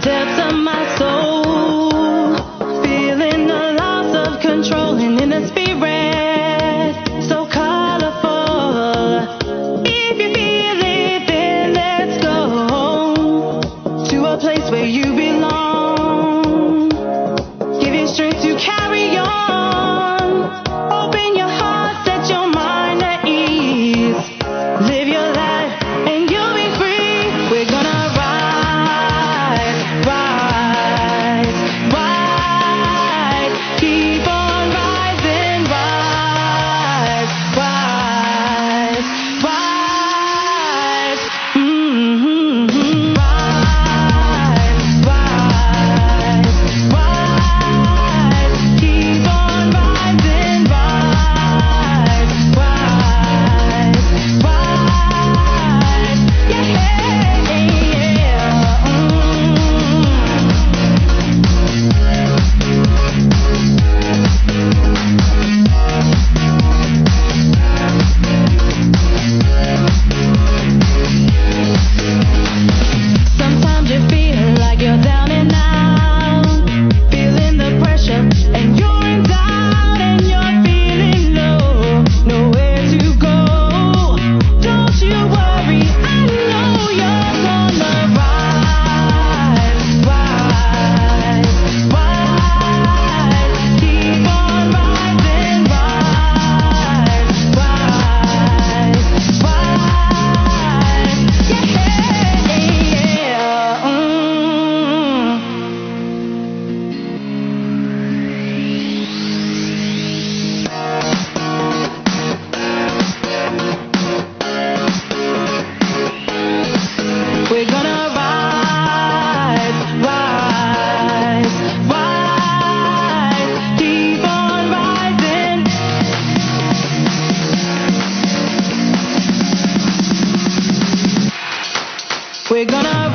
depths of my We're gonna